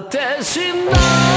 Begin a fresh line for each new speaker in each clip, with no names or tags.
私の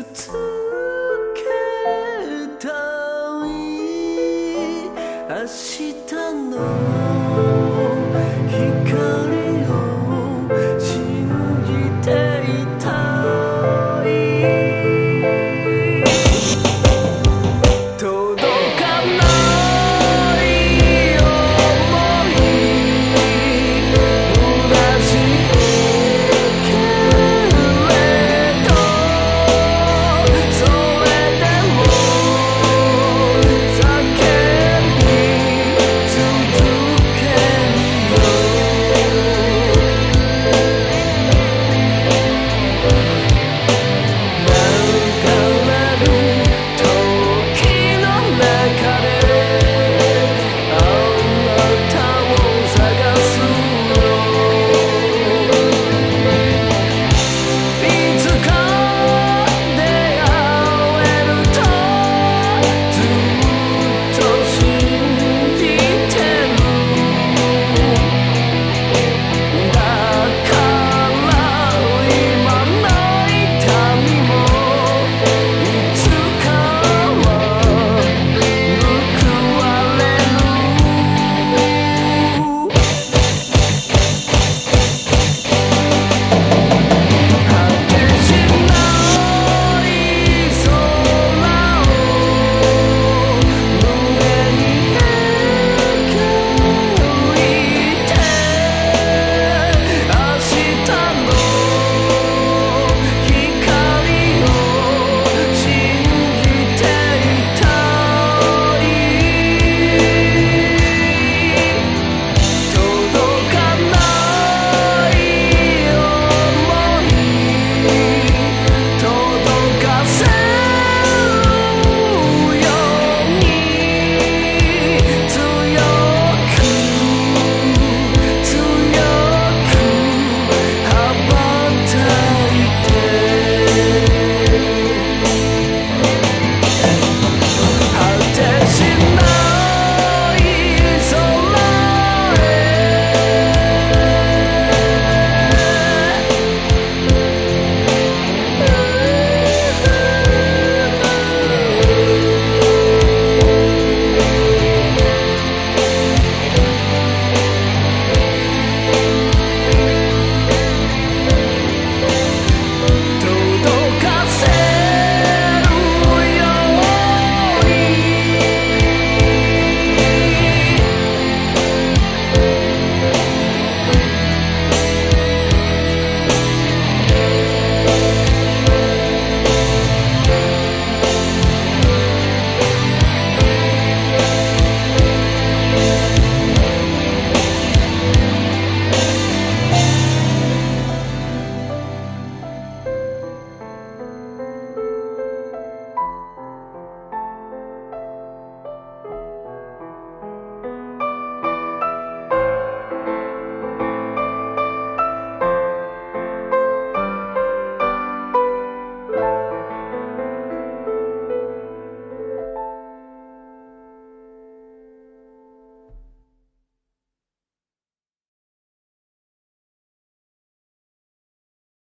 to.